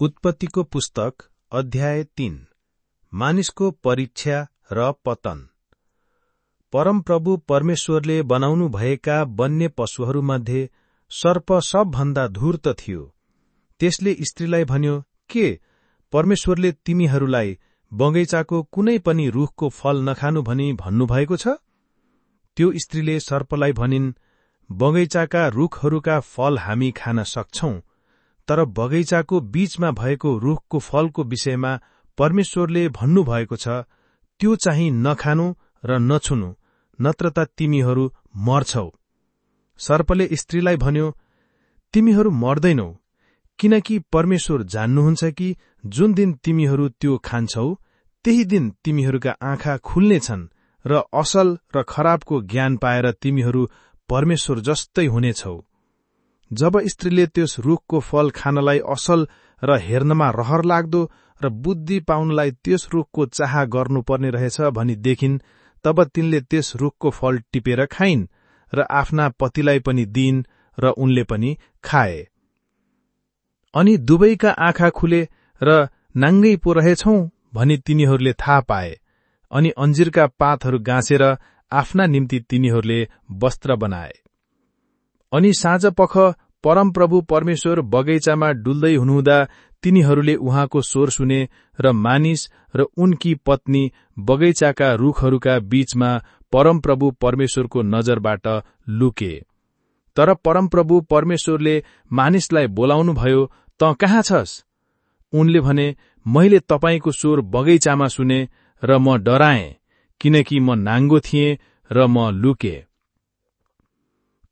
उत्पत्तिको पुस्तक अध्याय तीन मानिसको परीक्षा र पतन। परमप्रभु परमेश्वरले बनाउनु भएका वन्य पशुहरूमध्ये सर्प सबभन्दा धूर्त थियो। त्यसले स्त्रीलाई भन्यो के? परमेश्वरले तिमीहरूलाई बगैँचाको कुनै पनि रूखको फल नखानु भनी भन्नुभएको छ? त्यो स्त्रीले सर्पलाई भनिन् बगैँचाका रूखहरूका फल हामी खान सक्छौ। तर बगैँचाको बीचमा भएको रूखको फलको विषयमा परमेश्वरले भन्नुभएको छ त्यो चाहिँ नखानु र नछुनु नत्र त तिमीहरू मर्छौ। सर्पले स्त्रीलाई भन्यो तिमीहरू मर्दैनौ किनकि परमेश्वर जान्नुहुन्छ कि जुन दिन तिमीहरू त्यो खान्छौ त्यही दिन तिमीहरूका आँखा खुल्नेछन् र असल र खराबको ज्ञान पाएर तिमीहरू परमेश्वर जस्तै हुनेछौ। जब स्त्रीले त्यस रूखको फल खानलाई असल र हेर्नमा रहर लाग्दो र बुद्धि पाउनलाई त्यस रूखको चाह गर्नुपर्ने रहेछ भनी देखिन् तब तिनले त्यस रूखको फल टिपेर खाइन् र आफ्ना पतिलाई पनि दिइन् र उनले पनि खाए। अनि दुवैका आँखा खुले र नाङ्गै पो रहेछौ भनी तिनीहरूले थाहा पाए। अनि अन्जिरका पातहरू गाँसेर आफ्ना निम्ति तिनीहरूले वस्त्र बनाए। अनि साँझ पख परमप्रभु परमेश्वर बगैँचामा डुल्दै हुनुहुँदा तिनीहरूले उहाँको स्वर सुने र मानिस र उनकी पत्नी बगैँचाका रूखहरूका बीचमा परमप्रभु परमेश्वरको नजरबाट लुके। तर परमप्रभु परमेश्वरले मानिसलाई बोलाउनुभयो त कहाँ छस्? उनले भने मैले तपाईँको स्वर बगैँचामा सुने र म डराएँ किनकि म नाङ्गो थिएँ र म लुके।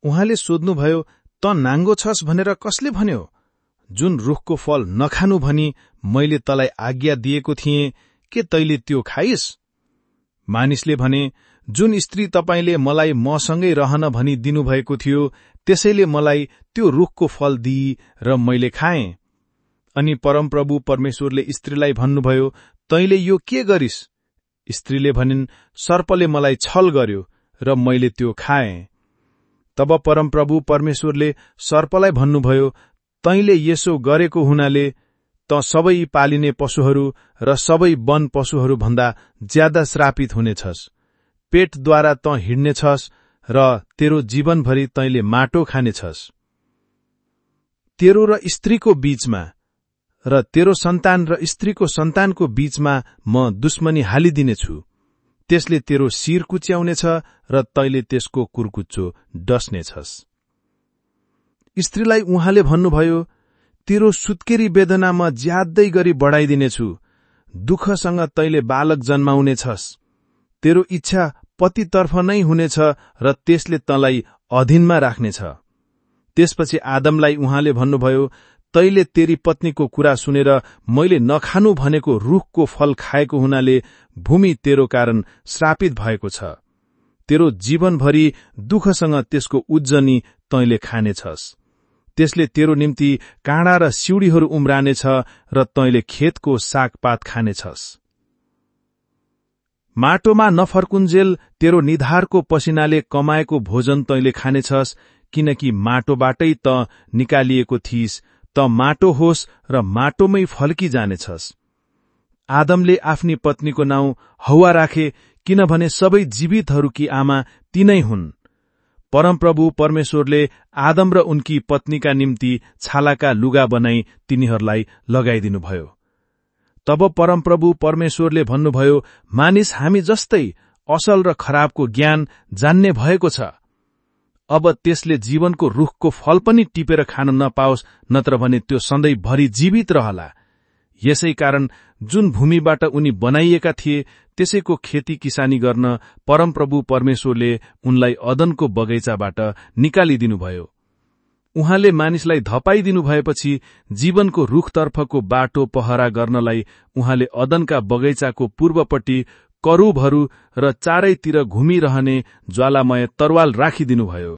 उहाँले सोध्नुभयो त नाङ्गो छस् भनेर कसले भन्यो? जुन रूखको फल नखानु भनी मैले तलाई आज्ञा दिएको थिएँ के तैले त्यो खाइस्? मानिसले भने जुन स्त्री तपाईँले मलाई मसँगै रहन भनी दिनुभएको थियो त्यसैले मलाई त्यो रूखको फल दिई र मैले खाएँ। अनि परमप्रभु परमेश्वरले स्त्रीलाई भन्नुभयो तैले यो के गरिस्? स्त्रीले भनिन् सर्पले मलाई छल गर्यो र मैले त्यो खाएँ। तब परमप्रभु परमेश्वरले सर्पलाई भन्नुभयो तैले यसो गरेको हुनाले त सबै पालिने पशुहरू र सबै वन पशुहरू भन्दा ज्यादा श्रापित हुनेछस्। पेटद्वारा त हिँड्नेछस् र तेरो जीवनभरि तैले माटो खानेछस्। तेरो र स्त्रीको बीचमा र तेरो सन्तान र स्त्रीको सन्तानको बीचमा म दुश्मनी हालिदिनेछु। त्यसले तेरो शिर कुच्याउनेछ र तैले त्यसको कुर्कुच्चो डस्नेछस्। स्त्रीलाई उहाँले भन्नुभयो तेरो सुत्केरी वेदना म ज्यादै गरी बढ़ाइदिनेछु। दुःखसँग तैले बालक जन्माउनेछस्। तेरो इच्छा पतितर्फ नै हुनेछ र त्यसले तँलाई अधीनमा राख्नेछ त्यसपछि आदमलाई उहाँले भन्नुभयो तैले तेरी पत्नीको कुरा सुनेर मैले नखानु भनेको रूखको फल खाएको हुनाले भूमि तेरो कारण श्रापित भएको छ। तेरो जीवनभरि दुःखसँग त्यसको उज्जनी तैले खानेछस्। त्यसले तेरो निम्ति काँडा र सिउडीहरू उम्रानेछ र तैले खेतको सागपात खानेछस्। माटोमा नफर्कुन्जेल तेरो निधारको पसिनाले कमाएको भोजन तैले खानेछस् किनकि माटोबाटै त निकालिएको थिइस् त माटो होस् र माटोमै फल्की जानेछस्। आदमले आफ्नी पत्नीको नाउँ हौवा राखे किनभने सबै जीवितहरूकी आमा तिनै हुन्। परमप्रभु परमेश्वरले आदम र उनकी पत्नीका निम्ति छालाका लुगा बनाई तिनीहरूलाई लगाइदिनुभयो। तब परमप्रभु परमेश्वरले भन्नुभयो मानिस हामी जस्तै असल र खराबको ज्ञान जान्ने भएको छ। अब त्यसले जीवनको रूखको फल पनि टिपेर खान नपाओस् नत्र भने त्यो सधैँभरि जीवित रहला। यसै कारण जुन भूमिबाट उनी बनाइएका थिए त्यसैको खेती किसानी गर्न परमप्रभु परमेश्वरले उनलाई अदनको बगैँचाबाट निकालिदिनुभयो। उहाँले मानिसलाई धपाइदिनु भएपछि जीवनको रूखतर्फको बाटो पहरा गर्नलाई उहाँले अदनका बगैँचाको पूर्वपट्टि करूबहरू र चारैतिर घुमिरहने ज्वालामय तरवाल राखिदिनुभयो।